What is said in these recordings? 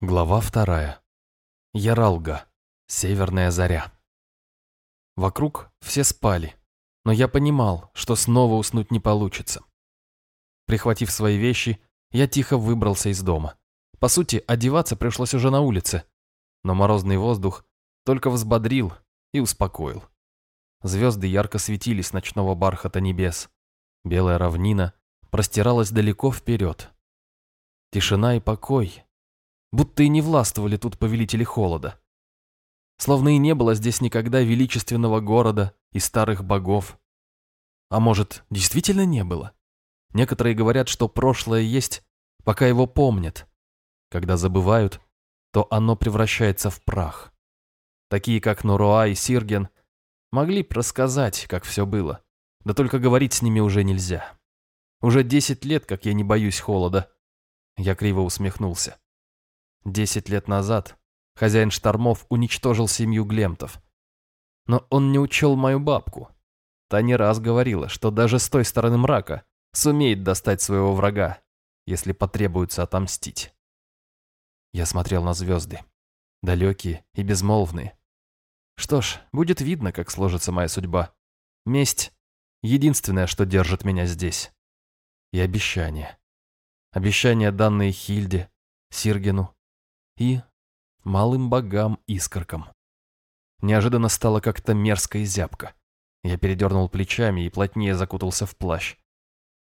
Глава вторая. Яралга. Северная заря. Вокруг все спали, но я понимал, что снова уснуть не получится. Прихватив свои вещи, я тихо выбрался из дома. По сути, одеваться пришлось уже на улице, но морозный воздух только взбодрил и успокоил. Звезды ярко светились ночного бархата небес. Белая равнина простиралась далеко вперед. Тишина и покой будто и не властвовали тут повелители холода. Словно и не было здесь никогда величественного города и старых богов. А может, действительно не было? Некоторые говорят, что прошлое есть, пока его помнят. Когда забывают, то оно превращается в прах. Такие, как Нуруа и Сирген, могли бы рассказать, как все было. Да только говорить с ними уже нельзя. Уже десять лет, как я не боюсь холода. Я криво усмехнулся. Десять лет назад хозяин штормов уничтожил семью Глемтов. Но он не учел мою бабку. Та не раз говорила, что даже с той стороны мрака сумеет достать своего врага, если потребуется отомстить. Я смотрел на звезды, далекие и безмолвные. Что ж, будет видно, как сложится моя судьба. Месть — единственное, что держит меня здесь. И обещания. Обещания, данные Хильде, Сиргену и малым богам-искоркам. Неожиданно стало как-то мерзко и зябко. Я передернул плечами и плотнее закутался в плащ.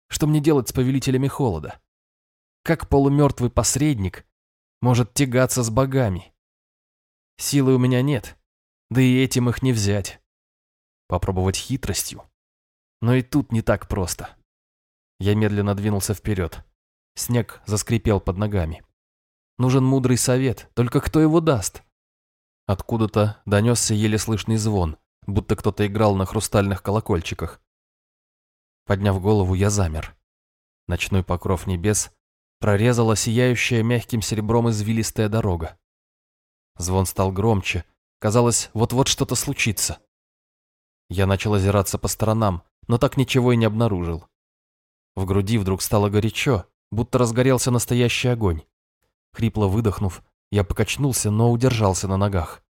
Что мне делать с повелителями холода? Как полумертвый посредник может тягаться с богами? Силы у меня нет, да и этим их не взять. Попробовать хитростью. Но и тут не так просто. Я медленно двинулся вперед. Снег заскрипел под ногами. Нужен мудрый совет, только кто его даст? Откуда-то донесся еле слышный звон, будто кто-то играл на хрустальных колокольчиках. Подняв голову, я замер. Ночной покров небес прорезала сияющая мягким серебром извилистая дорога. Звон стал громче, казалось, вот-вот что-то случится. Я начал озираться по сторонам, но так ничего и не обнаружил. В груди вдруг стало горячо, будто разгорелся настоящий огонь. Хрипло выдохнув, я покачнулся, но удержался на ногах.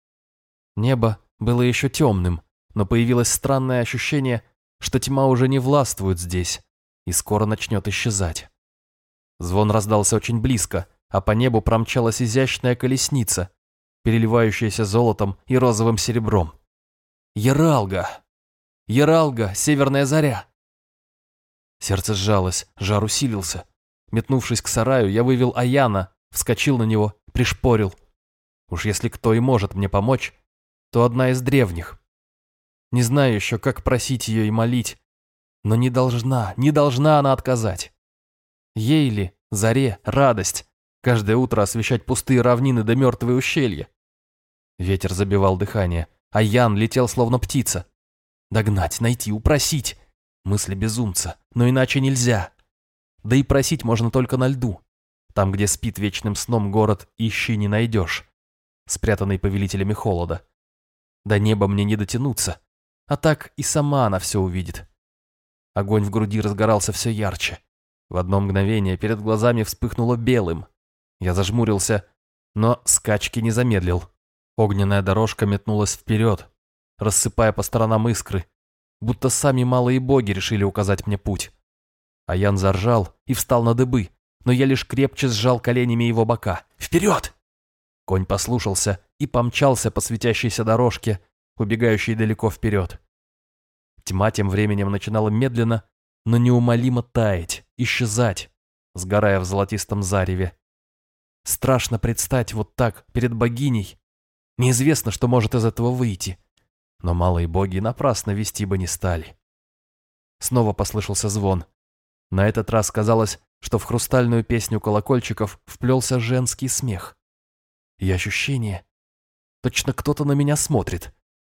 Небо было еще темным, но появилось странное ощущение, что тьма уже не властвует здесь и скоро начнет исчезать. Звон раздался очень близко, а по небу промчалась изящная колесница, переливающаяся золотом и розовым серебром. Яралга! Яралга, северная заря! Сердце сжалось, жар усилился. Метнувшись к сараю, я вывел Аяна, вскочил на него, пришпорил. Уж если кто и может мне помочь, то одна из древних. Не знаю еще, как просить ее и молить, но не должна, не должна она отказать. Ей ли, заре, радость, каждое утро освещать пустые равнины да мертвые ущелья. Ветер забивал дыхание, а Ян летел словно птица. Догнать, найти, упросить. Мысли безумца, но иначе нельзя. Да и просить можно только на льду. Там, где спит вечным сном город, ищи не найдешь, спрятанный повелителями холода. До неба мне не дотянуться, а так и сама она все увидит. Огонь в груди разгорался все ярче. В одно мгновение перед глазами вспыхнуло белым. Я зажмурился, но скачки не замедлил. Огненная дорожка метнулась вперед, рассыпая по сторонам искры, будто сами малые боги решили указать мне путь. А Ян заржал и встал на дыбы, но я лишь крепче сжал коленями его бока. «Вперед!» Конь послушался и помчался по светящейся дорожке, убегающей далеко вперед. Тьма тем временем начинала медленно, но неумолимо таять, исчезать, сгорая в золотистом зареве. Страшно предстать вот так перед богиней. Неизвестно, что может из этого выйти. Но малые боги напрасно вести бы не стали. Снова послышался звон. На этот раз казалось, что в хрустальную песню колокольчиков вплелся женский смех. И ощущение, точно кто-то на меня смотрит.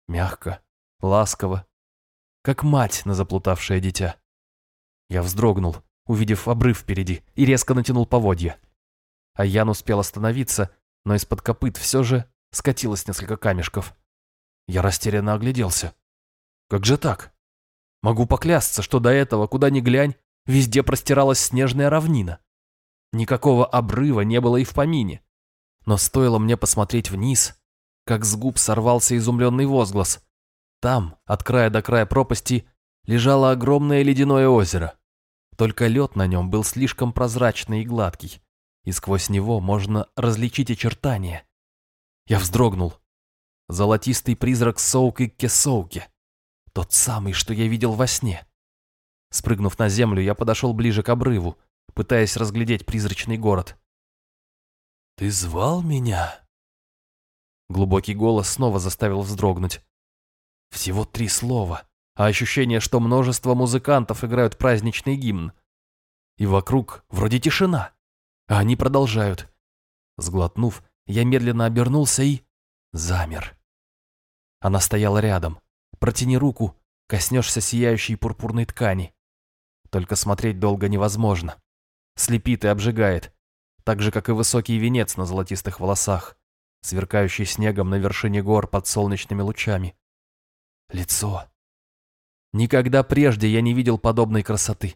Мягко, ласково, как мать на заплутавшее дитя. Я вздрогнул, увидев обрыв впереди, и резко натянул поводья. А Ян успел остановиться, но из-под копыт все же скатилось несколько камешков. Я растерянно огляделся. Как же так? Могу поклясться, что до этого, куда ни глянь, Везде простиралась снежная равнина. Никакого обрыва не было и в помине. Но стоило мне посмотреть вниз, как с губ сорвался изумленный возглас. Там, от края до края пропасти, лежало огромное ледяное озеро. Только лед на нем был слишком прозрачный и гладкий, и сквозь него можно различить очертания. Я вздрогнул. Золотистый призрак Соуки Кесоуки. Тот самый, что я видел во сне. Спрыгнув на землю, я подошел ближе к обрыву, пытаясь разглядеть призрачный город. «Ты звал меня?» Глубокий голос снова заставил вздрогнуть. Всего три слова, а ощущение, что множество музыкантов играют праздничный гимн. И вокруг вроде тишина, а они продолжают. Сглотнув, я медленно обернулся и... замер. Она стояла рядом. Протяни руку, коснешься сияющей пурпурной ткани. Только смотреть долго невозможно. Слепит и обжигает, так же, как и высокий венец на золотистых волосах, сверкающий снегом на вершине гор под солнечными лучами. Лицо. Никогда прежде я не видел подобной красоты.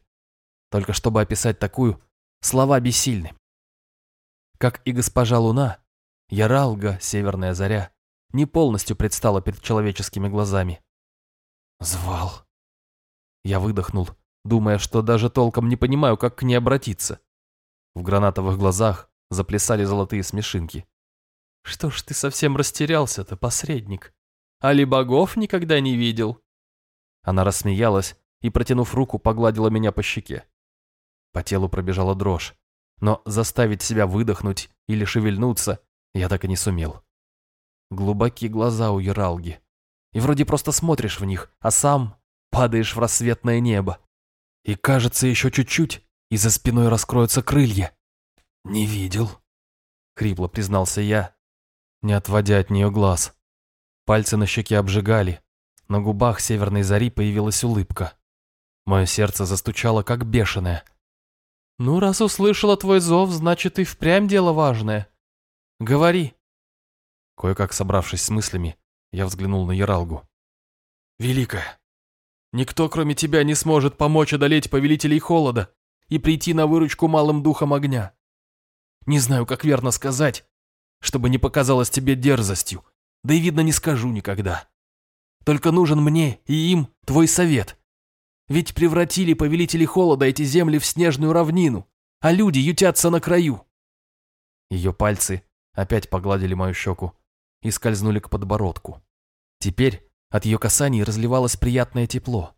Только чтобы описать такую, слова бессильны. Как и госпожа Луна, Яралга, Северная Заря, не полностью предстала перед человеческими глазами. Звал. Я выдохнул, думая, что даже толком не понимаю, как к ней обратиться. В гранатовых глазах заплясали золотые смешинки. «Что ж ты совсем растерялся-то, посредник? Али богов никогда не видел?» Она рассмеялась и, протянув руку, погладила меня по щеке. По телу пробежала дрожь, но заставить себя выдохнуть или шевельнуться я так и не сумел. Глубокие глаза у Яралги. И вроде просто смотришь в них, а сам падаешь в рассветное небо. И кажется, еще чуть-чуть, и за спиной раскроются крылья. «Не видел», — хрипло признался я, не отводя от нее глаз. Пальцы на щеке обжигали, на губах северной зари появилась улыбка. Мое сердце застучало, как бешеное. «Ну, раз услышала твой зов, значит, и впрямь дело важное. Говори». Кое-как собравшись с мыслями, я взглянул на Яралгу. «Великая, никто, кроме тебя, не сможет помочь одолеть повелителей холода и прийти на выручку малым духом огня. Не знаю, как верно сказать, чтобы не показалось тебе дерзостью, да и, видно, не скажу никогда. Только нужен мне и им твой совет. Ведь превратили повелители холода эти земли в снежную равнину, а люди ютятся на краю». Ее пальцы опять погладили мою щеку и скользнули к подбородку. Теперь от ее касаний разливалось приятное тепло.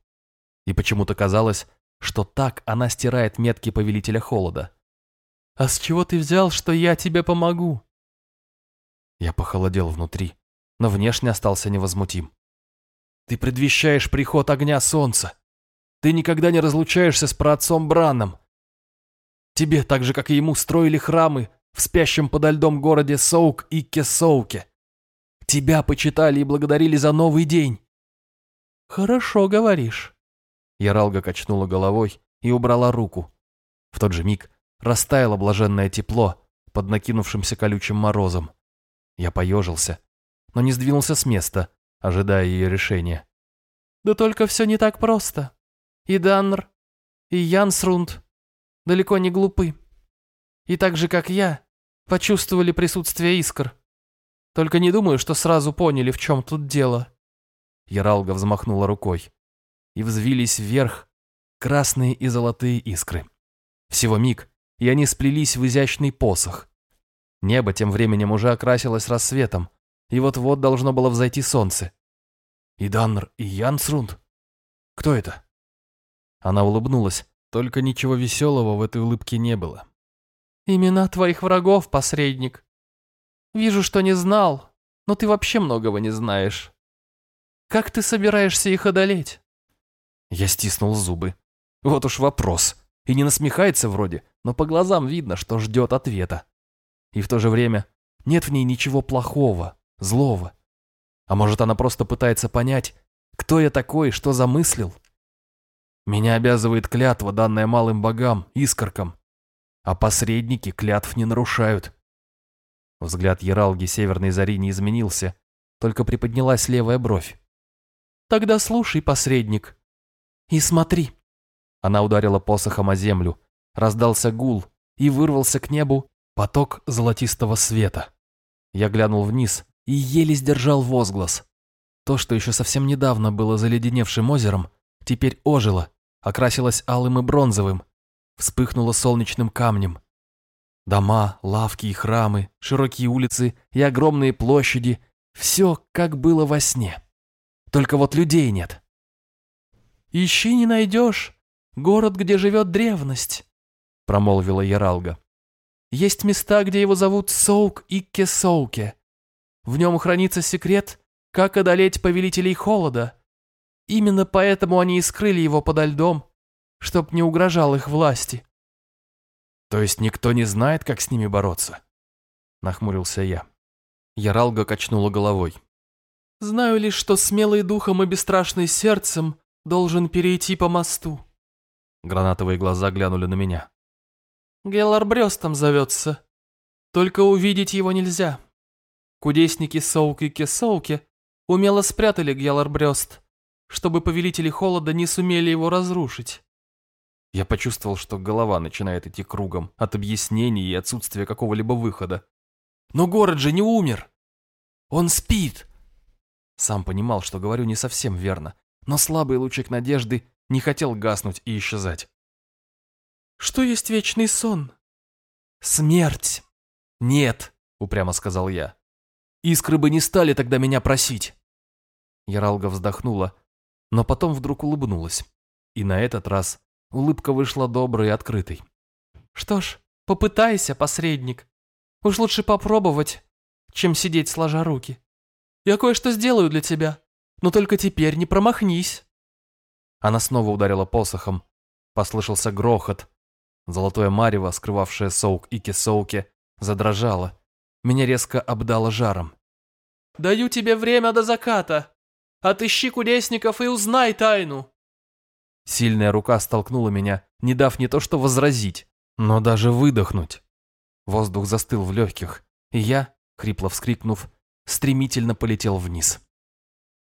И почему-то казалось, что так она стирает метки повелителя холода. «А с чего ты взял, что я тебе помогу?» Я похолодел внутри, но внешне остался невозмутим. «Ты предвещаешь приход огня солнца. Ты никогда не разлучаешься с праотцом Браном. Тебе, так же, как и ему, строили храмы в спящем подо льдом городе Соук и Кесоуке. Тебя почитали и благодарили за новый день». «Хорошо говоришь», Яралга качнула головой и убрала руку. В тот же миг растаяло блаженное тепло под накинувшимся колючим морозом. Я поежился, но не сдвинулся с места, ожидая ее решения. «Да только все не так просто. И Даннер, и Янсрунд далеко не глупы. И так же, как я, почувствовали присутствие искр. Только не думаю, что сразу поняли, в чем тут дело». Яралга взмахнула рукой и взвились вверх красные и золотые искры. Всего миг, и они сплелись в изящный посох. Небо тем временем уже окрасилось рассветом, и вот-вот должно было взойти солнце. И Даннер, и Янсрунд? Кто это? Она улыбнулась, только ничего веселого в этой улыбке не было. «Имена твоих врагов, посредник. Вижу, что не знал, но ты вообще многого не знаешь. Как ты собираешься их одолеть?» Я стиснул зубы. Вот уж вопрос. И не насмехается вроде, но по глазам видно, что ждет ответа. И в то же время нет в ней ничего плохого, злого. А может, она просто пытается понять, кто я такой, что замыслил? Меня обязывает клятва, данная малым богам, искоркам. А посредники клятв не нарушают. Взгляд Ералги Северной Зари не изменился, только приподнялась левая бровь. «Тогда слушай, посредник», «И смотри!» Она ударила посохом о землю, раздался гул, и вырвался к небу поток золотистого света. Я глянул вниз и еле сдержал возглас. То, что еще совсем недавно было заледеневшим озером, теперь ожило, окрасилось алым и бронзовым, вспыхнуло солнечным камнем. Дома, лавки и храмы, широкие улицы и огромные площади – все как было во сне. Только вот людей нет. «Ищи не найдешь. Город, где живет древность», – промолвила Яралга. «Есть места, где его зовут Соук и Кесоуке. В нем хранится секрет, как одолеть повелителей холода. Именно поэтому они и скрыли его подо льдом, чтоб не угрожал их власти». «То есть никто не знает, как с ними бороться?» – нахмурился я. Яралга качнула головой. «Знаю лишь, что смелый духом и бесстрашный сердцем должен перейти по мосту». Гранатовые глаза глянули на меня. «Геллар Брестом зовется. Только увидеть его нельзя. Кудесники Соук и Кесоуки умело спрятали Геллар Брест, чтобы повелители холода не сумели его разрушить. Я почувствовал, что голова начинает идти кругом от объяснений и отсутствия какого-либо выхода. Но город же не умер. Он спит. Сам понимал, что говорю не совсем верно, но слабый лучик надежды не хотел гаснуть и исчезать. Что есть вечный сон? Смерть. Нет, упрямо сказал я. Искры бы не стали тогда меня просить. Яралга вздохнула, но потом вдруг улыбнулась. И на этот раз Улыбка вышла доброй и открытой. «Что ж, попытайся, посредник. Уж лучше попробовать, чем сидеть сложа руки. Я кое-что сделаю для тебя, но только теперь не промахнись». Она снова ударила посохом. Послышался грохот. Золотое марево, скрывавшее соук и кисоуки, задрожало. Меня резко обдало жаром. «Даю тебе время до заката. Отыщи кудесников и узнай тайну. Сильная рука столкнула меня, не дав не то что возразить, но даже выдохнуть. Воздух застыл в легких, и я, хрипло вскрикнув, стремительно полетел вниз.